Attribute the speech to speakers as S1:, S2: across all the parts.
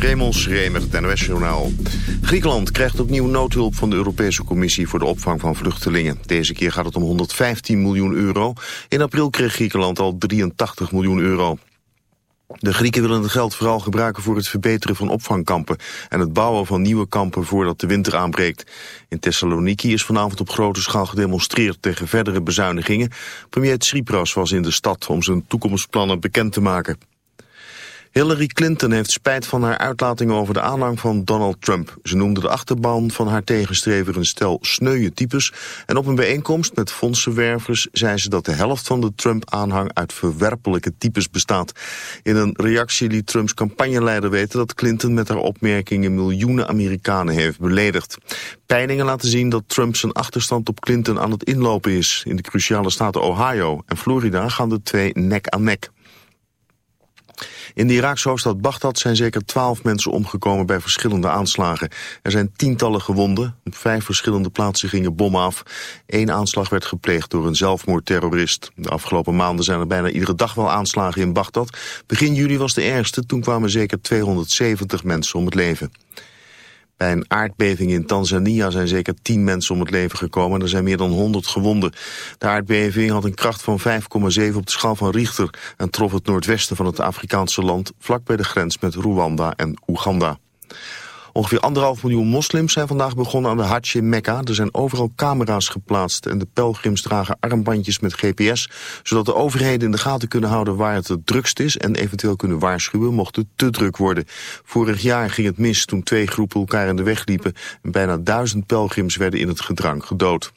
S1: Raymond Schremer, het NOS-journaal. Griekenland krijgt opnieuw noodhulp van de Europese Commissie voor de opvang van vluchtelingen. Deze keer gaat het om 115 miljoen euro. In april kreeg Griekenland al 83 miljoen euro. De Grieken willen het geld vooral gebruiken voor het verbeteren van opvangkampen en het bouwen van nieuwe kampen voordat de winter aanbreekt. In Thessaloniki is vanavond op grote schaal gedemonstreerd tegen verdere bezuinigingen. Premier Tsipras was in de stad om zijn toekomstplannen bekend te maken. Hillary Clinton heeft spijt van haar uitlatingen over de aanhang van Donald Trump. Ze noemde de achterban van haar tegenstrever een stel sneuwe types. En op een bijeenkomst met fondsenwervers zei ze dat de helft van de Trump-aanhang uit verwerpelijke types bestaat. In een reactie liet Trumps campagneleider weten dat Clinton met haar opmerkingen miljoenen Amerikanen heeft beledigd. Peilingen laten zien dat Trump zijn achterstand op Clinton aan het inlopen is. In de cruciale staten Ohio en Florida gaan de twee nek aan nek. In de Iraakse hoofdstad Bagdad zijn zeker twaalf mensen omgekomen bij verschillende aanslagen. Er zijn tientallen gewonden. Op vijf verschillende plaatsen gingen bommen af. Eén aanslag werd gepleegd door een zelfmoordterrorist. De afgelopen maanden zijn er bijna iedere dag wel aanslagen in Bagdad. Begin juli was de ergste, toen kwamen zeker 270 mensen om het leven. Bij een aardbeving in Tanzania zijn zeker 10 mensen om het leven gekomen en er zijn meer dan 100 gewonden. De aardbeving had een kracht van 5,7 op de schaal van Richter en trof het noordwesten van het Afrikaanse land vlak bij de grens met Rwanda en Oeganda. Ongeveer anderhalf miljoen moslims zijn vandaag begonnen aan de Hajj in Mekka. Er zijn overal camera's geplaatst en de pelgrims dragen armbandjes met GPS... zodat de overheden in de gaten kunnen houden waar het het drukst is... en eventueel kunnen waarschuwen mocht het te druk worden. Vorig jaar ging het mis toen twee groepen elkaar in de weg liepen... en bijna duizend pelgrims werden in het gedrang gedood.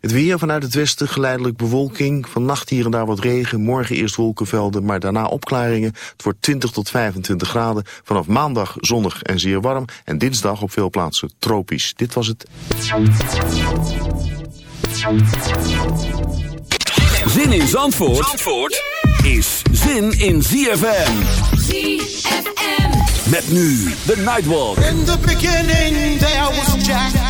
S1: Het weer vanuit het westen geleidelijk bewolking. Vannacht hier en daar wat regen. Morgen eerst wolkenvelden, maar daarna opklaringen. Het wordt 20 tot 25 graden. Vanaf maandag zonnig en zeer warm. En dinsdag op veel plaatsen tropisch. Dit was het.
S2: Zin in Zandvoort, Zandvoort is zin in ZFM.
S3: ZFM.
S2: Met nu de Nightwalk.
S4: In the beginning there was Jack,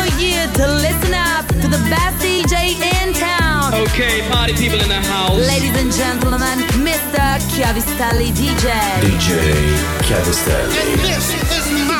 S3: you to listen up to the best DJ in town.
S5: Okay, party people in the house.
S3: Ladies and gentlemen, Mr. Chiavistelli DJ.
S6: DJ Chiavistelli.
S4: And this is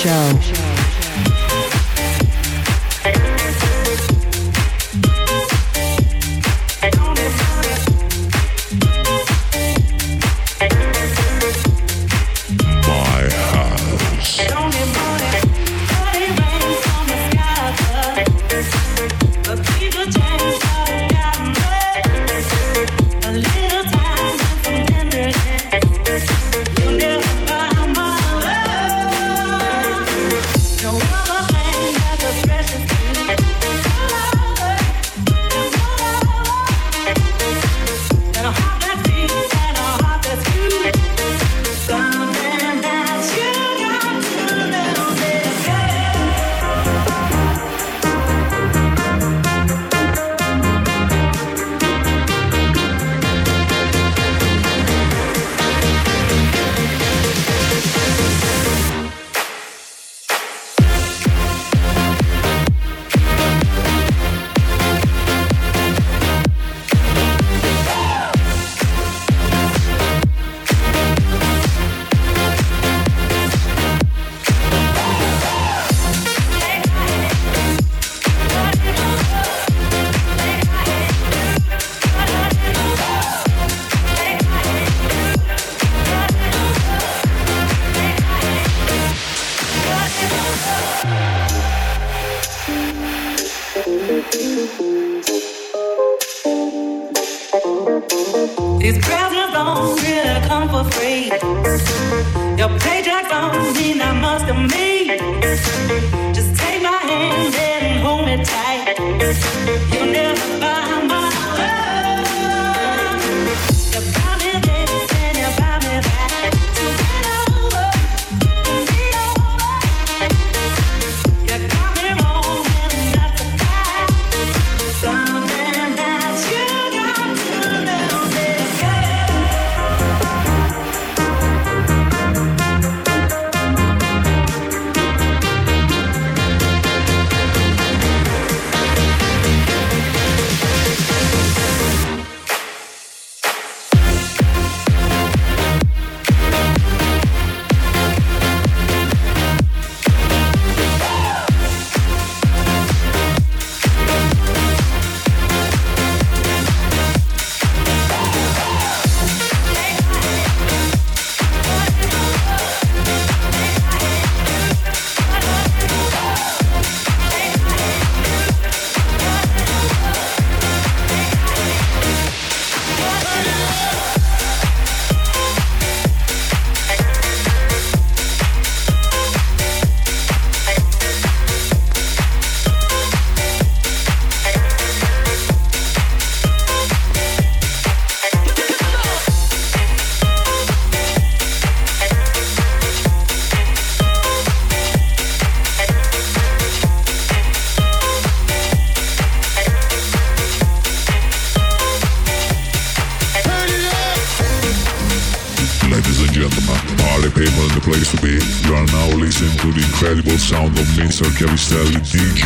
S7: show.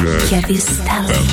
S8: Chiavistello.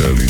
S8: Italian.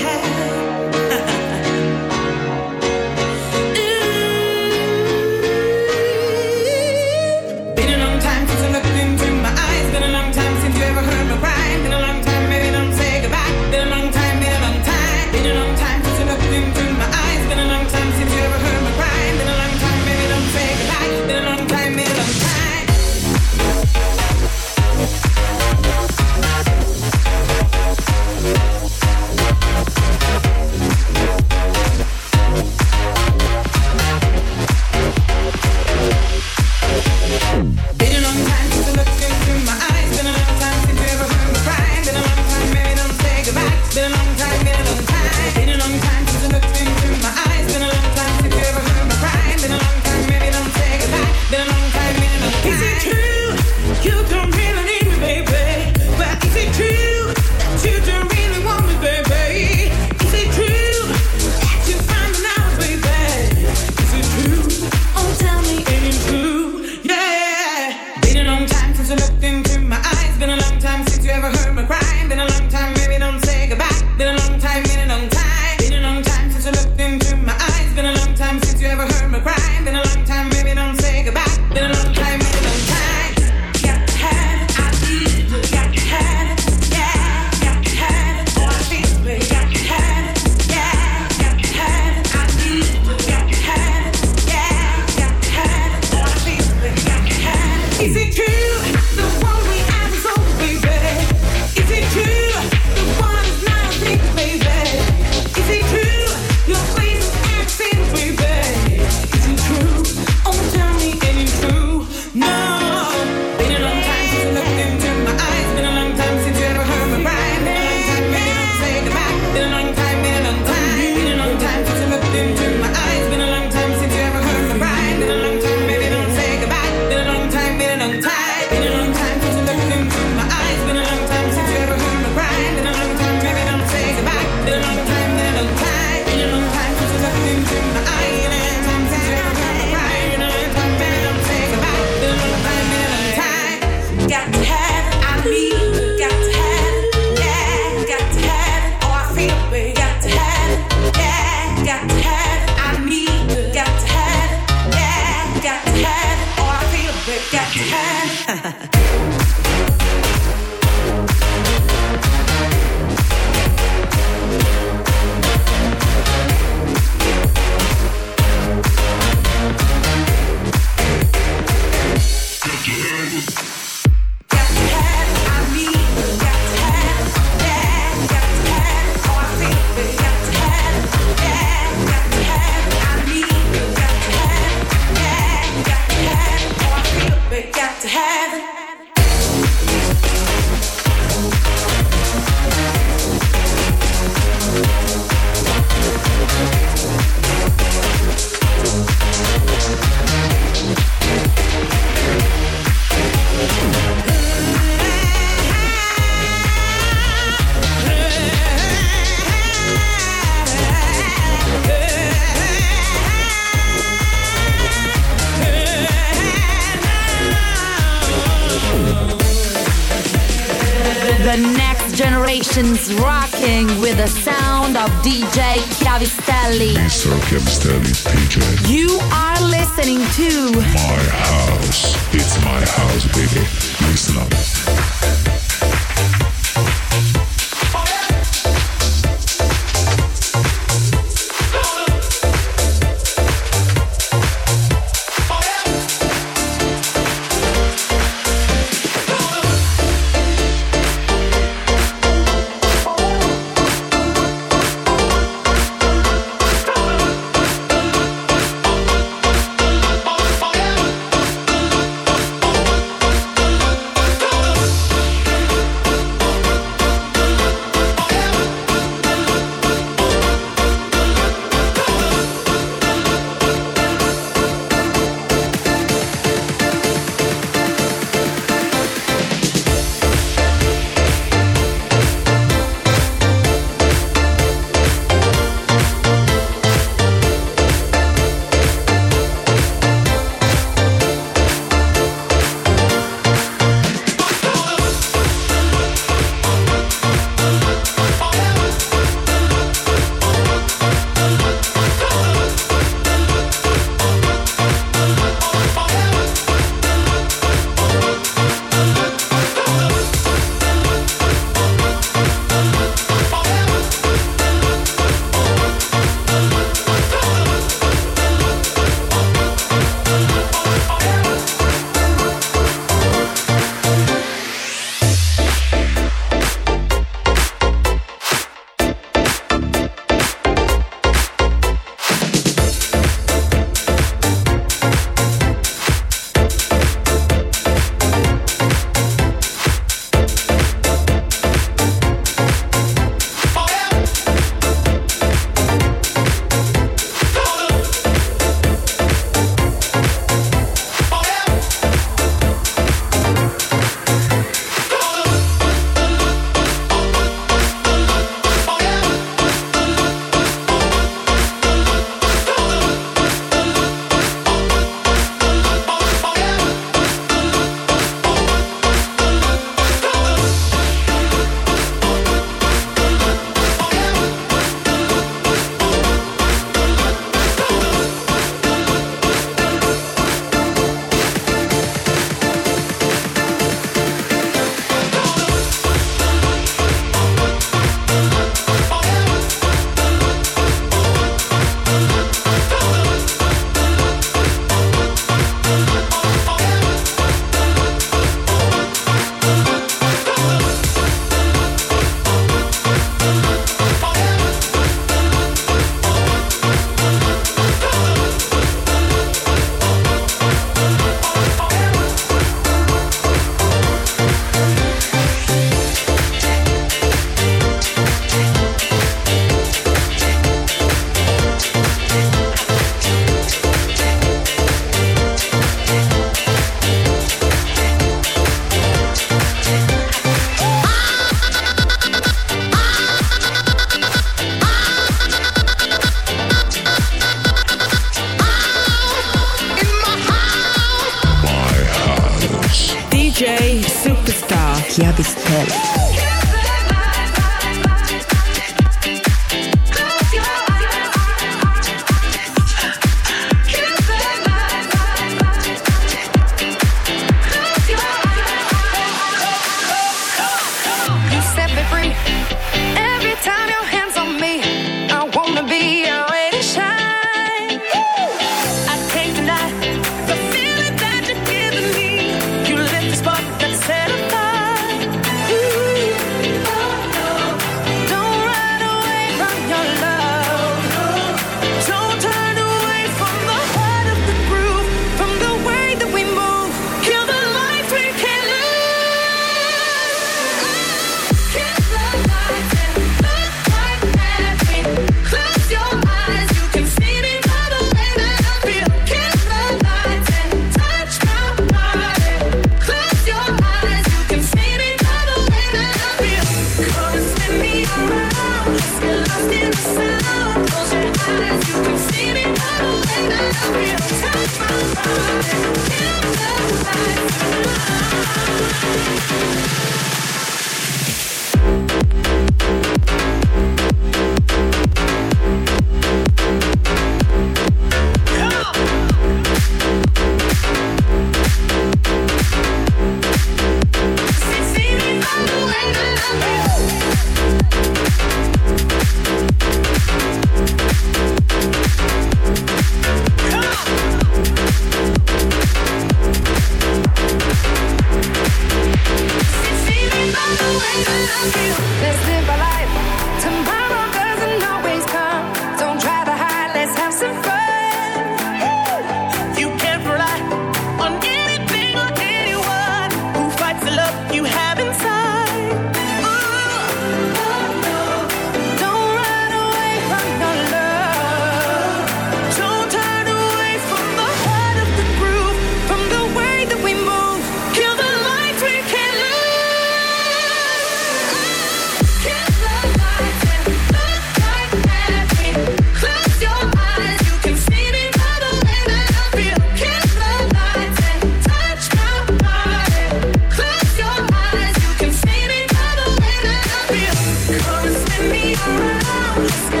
S8: Sky.